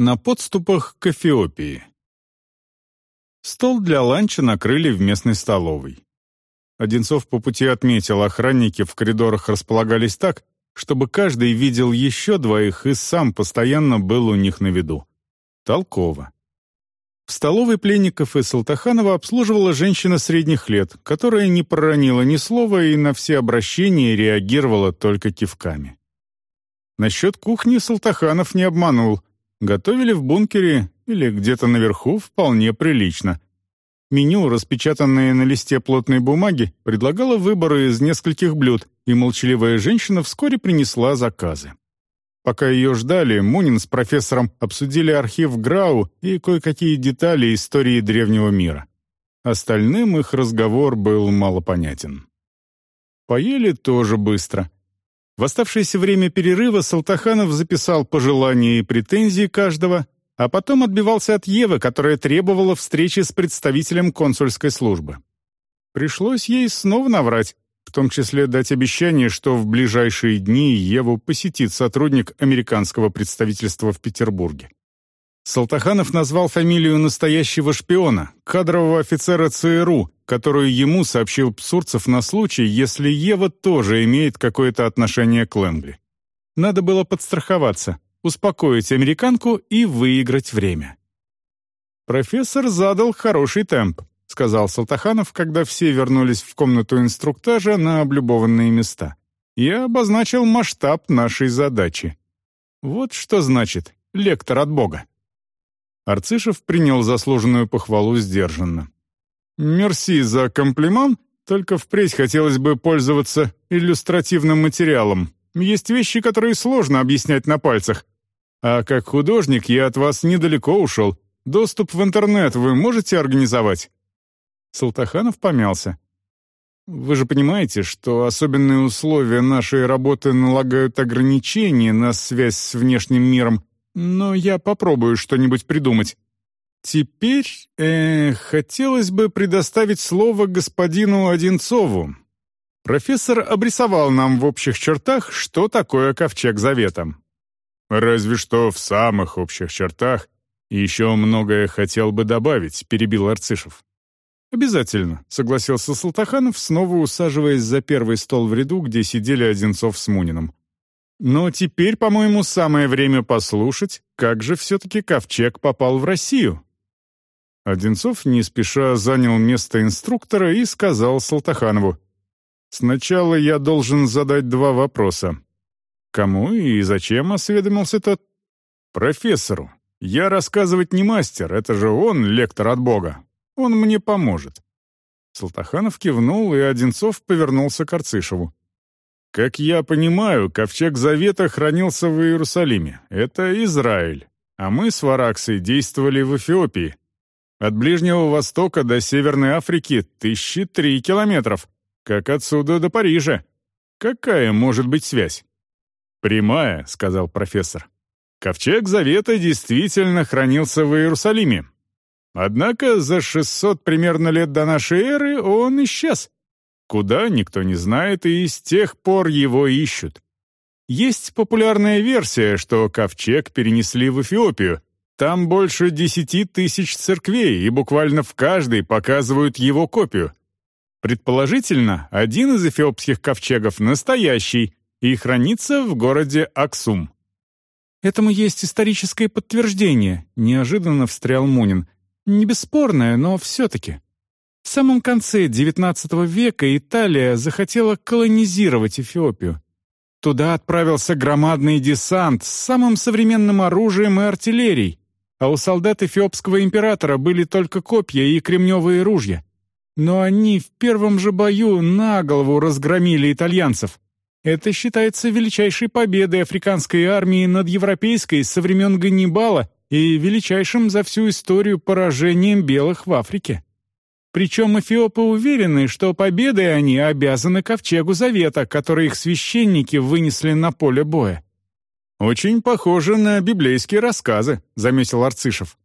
На подступах к Эфиопии. Стол для ланча накрыли в местной столовой. Одинцов по пути отметил, охранники в коридорах располагались так, чтобы каждый видел еще двоих и сам постоянно был у них на виду. Толково. В столовой пленников и Салтаханова обслуживала женщина средних лет, которая не проронила ни слова и на все обращения реагировала только кивками. Насчет кухни Салтаханов не обманул. Готовили в бункере или где-то наверху вполне прилично. Меню, распечатанное на листе плотной бумаги, предлагало выборы из нескольких блюд, и молчаливая женщина вскоре принесла заказы. Пока ее ждали, Мунин с профессором обсудили архив Грау и кое-какие детали истории древнего мира. Остальным их разговор был малопонятен. Поели тоже быстро — в оставшееся время перерыва Салтаханов записал пожелания и претензии каждого, а потом отбивался от Евы, которая требовала встречи с представителем консульской службы. Пришлось ей снова наврать, в том числе дать обещание, что в ближайшие дни Еву посетит сотрудник американского представительства в Петербурге. Салтаханов назвал фамилию настоящего шпиона, кадрового офицера ЦРУ, которую ему сообщил Псурцев на случай, если Ева тоже имеет какое-то отношение к Лэнгли. Надо было подстраховаться, успокоить американку и выиграть время. «Профессор задал хороший темп», — сказал Салтаханов, когда все вернулись в комнату инструктажа на облюбованные места. «Я обозначил масштаб нашей задачи. Вот что значит лектор от Бога». Арцишев принял заслуженную похвалу сдержанно. «Мерси за комплимент, только впредь хотелось бы пользоваться иллюстративным материалом. Есть вещи, которые сложно объяснять на пальцах. А как художник я от вас недалеко ушел. Доступ в интернет вы можете организовать?» Салтаханов помялся. «Вы же понимаете, что особенные условия нашей работы налагают ограничения на связь с внешним миром, но я попробую что-нибудь придумать. Теперь, э, хотелось бы предоставить слово господину Одинцову. Профессор обрисовал нам в общих чертах, что такое Ковчег Завета. Разве что в самых общих чертах. Еще многое хотел бы добавить, перебил Арцишев. «Обязательно», — согласился Салтаханов, снова усаживаясь за первый стол в ряду, где сидели Одинцов с Муниным. Но теперь, по-моему, самое время послушать, как же все-таки ковчег попал в Россию. Одинцов не спеша занял место инструктора и сказал Салтаханову, «Сначала я должен задать два вопроса. Кому и зачем осведомился тот? Профессору. Я рассказывать не мастер, это же он, лектор от Бога. Он мне поможет». Салтаханов кивнул, и Одинцов повернулся к Арцишеву. Как я понимаю, ковчег Завета хранился в Иерусалиме. Это Израиль. А мы с Вараксой действовали в Эфиопии. От Ближнего Востока до Северной Африки тысячи три километров. Как отсюда до Парижа. Какая может быть связь? «Прямая», — сказал профессор. «Ковчег Завета действительно хранился в Иерусалиме. Однако за 600 примерно лет до нашей эры он исчез. Куда, никто не знает, и с тех пор его ищут. Есть популярная версия, что ковчег перенесли в Эфиопию. Там больше десяти тысяч церквей, и буквально в каждой показывают его копию. Предположительно, один из эфиопских ковчегов настоящий и хранится в городе Аксум. «Этому есть историческое подтверждение», — неожиданно встрял Мунин. «Не бесспорное, но все-таки». В самом конце XIX века Италия захотела колонизировать Эфиопию. Туда отправился громадный десант с самым современным оружием и артиллерией, а у солдат эфиопского императора были только копья и кремневые ружья. Но они в первом же бою на голову разгромили итальянцев. Это считается величайшей победой африканской армии над европейской со времен Ганнибала и величайшим за всю историю поражением белых в Африке. Причем эфиопы уверены, что победой они обязаны ковчегу Завета, который их священники вынесли на поле боя. «Очень похоже на библейские рассказы», — заметил Арцишев.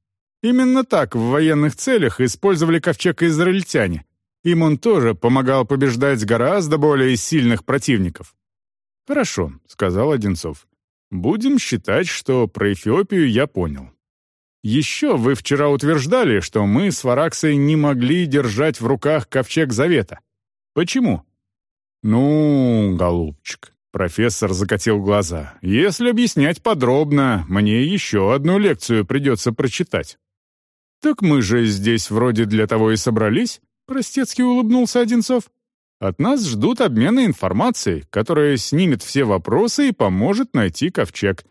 «Именно так в военных целях использовали ковчег израильтяне. Им он тоже помогал побеждать гораздо более сильных противников». «Хорошо», — сказал Одинцов. «Будем считать, что про Эфиопию я понял. Еще вы вчера утверждали, что мы с Вараксой не могли держать в руках ковчег завета. Почему? Ну, голубчик, профессор закатил глаза. Если объяснять подробно, мне еще одну лекцию придется прочитать. Так мы же здесь вроде для того и собрались, простецки улыбнулся Одинцов. От нас ждут обмена информацией, которая снимет все вопросы и поможет найти ковчег.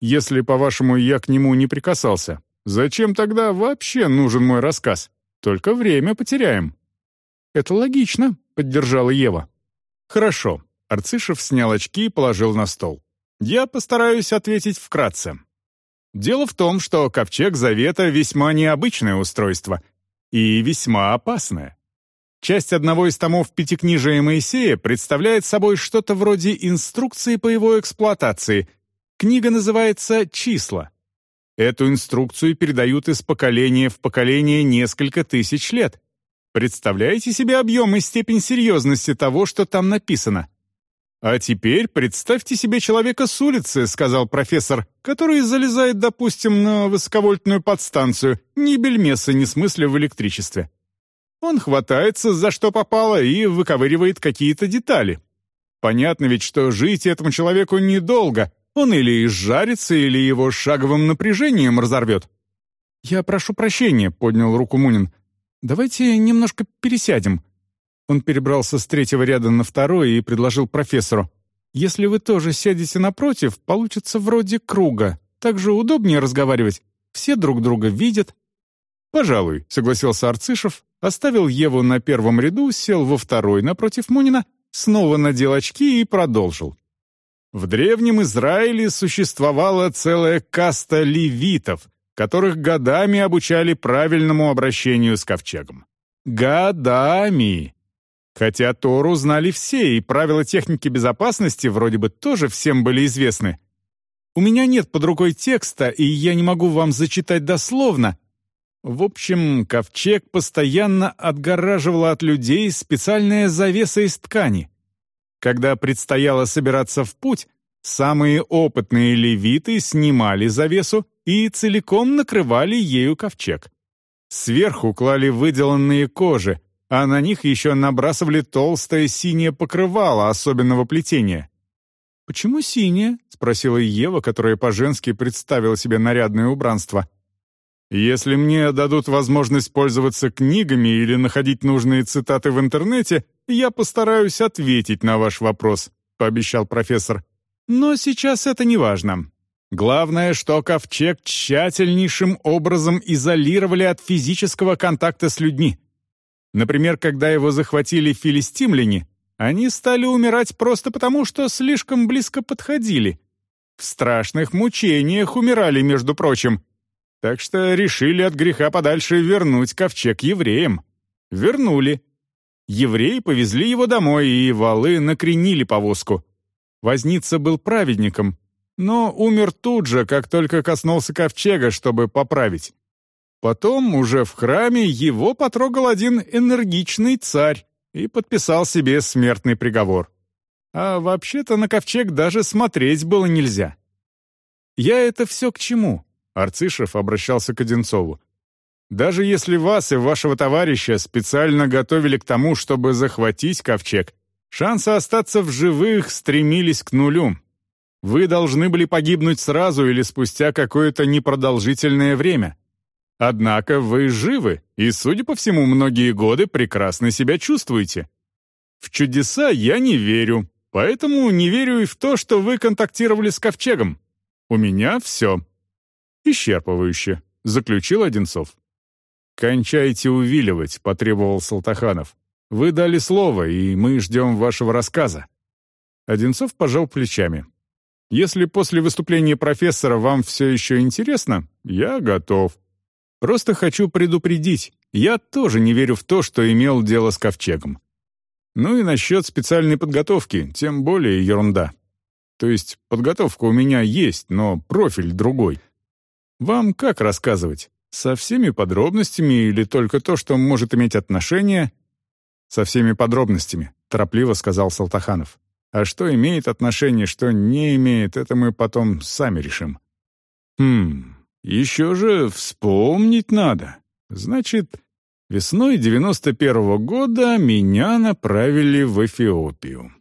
Если, по-вашему, я к нему не прикасался, зачем тогда вообще нужен мой рассказ? Только время потеряем». «Это логично», — поддержала Ева. «Хорошо». Арцишев снял очки и положил на стол. «Я постараюсь ответить вкратце. Дело в том, что Ковчег Завета весьма необычное устройство и весьма опасное. Часть одного из томов Пятикнижия Моисея представляет собой что-то вроде инструкции по его эксплуатации, Книга называется «Числа». Эту инструкцию передают из поколения в поколение несколько тысяч лет. Представляете себе объем и степень серьезности того, что там написано? «А теперь представьте себе человека с улицы», — сказал профессор, «который залезает, допустим, на высоковольтную подстанцию, ни бельмеса не смысля в электричестве. Он хватается за что попало и выковыривает какие-то детали. Понятно ведь, что жить этому человеку недолго, он или изжарится, или его шаговым напряжением разорвет. «Я прошу прощения», — поднял руку Мунин. «Давайте немножко пересядем». Он перебрался с третьего ряда на второй и предложил профессору. «Если вы тоже сядете напротив, получится вроде круга. Так же удобнее разговаривать. Все друг друга видят». «Пожалуй», — согласился Арцишев, оставил Еву на первом ряду, сел во второй напротив Мунина, снова надел очки и продолжил. В Древнем Израиле существовала целая каста левитов, которых годами обучали правильному обращению с ковчегом. Годами! Хотя Тору знали все, и правила техники безопасности вроде бы тоже всем были известны. У меня нет под рукой текста, и я не могу вам зачитать дословно. В общем, ковчег постоянно отгораживала от людей специальная завеса из ткани — когда предстояло собираться в путь, самые опытные левиты снимали завесу и целиком накрывали ею ковчег. Сверху клали выделанные кожи, а на них еще набрасывали толстое синее покрывало особенного плетения. «Почему синее?» — спросила Ева, которая по-женски представила себе нарядное убранство. «Если мне дадут возможность пользоваться книгами или находить нужные цитаты в интернете, «Я постараюсь ответить на ваш вопрос», — пообещал профессор. «Но сейчас это не важно. Главное, что ковчег тщательнейшим образом изолировали от физического контакта с людьми. Например, когда его захватили филистимляне, они стали умирать просто потому, что слишком близко подходили. В страшных мучениях умирали, между прочим. Так что решили от греха подальше вернуть ковчег евреям. Вернули. Евреи повезли его домой, и валы накренили повозку. Возница был праведником, но умер тут же, как только коснулся ковчега, чтобы поправить. Потом, уже в храме, его потрогал один энергичный царь и подписал себе смертный приговор. А вообще-то на ковчег даже смотреть было нельзя. «Я это все к чему?» — Арцишев обращался к Одинцову. Даже если вас и вашего товарища специально готовили к тому, чтобы захватить ковчег, шансы остаться в живых стремились к нулю. Вы должны были погибнуть сразу или спустя какое-то непродолжительное время. Однако вы живы, и, судя по всему, многие годы прекрасно себя чувствуете. В чудеса я не верю, поэтому не верю и в то, что вы контактировали с ковчегом. У меня все. Исчерпывающе, заключил Одинцов. «Кончайте увиливать», — потребовал Салтаханов. «Вы дали слово, и мы ждем вашего рассказа». Одинцов пожал плечами. «Если после выступления профессора вам все еще интересно, я готов. Просто хочу предупредить, я тоже не верю в то, что имел дело с ковчегом. Ну и насчет специальной подготовки, тем более ерунда. То есть подготовка у меня есть, но профиль другой. Вам как рассказывать? Со всеми подробностями или только то, что может иметь отношение? Со всеми подробностями, торопливо сказал Салтаханов. А что имеет отношение, что не имеет, это мы потом сами решим. Хм, Еще же вспомнить надо. Значит, весной девяносто первого года меня направили в Эфиопию.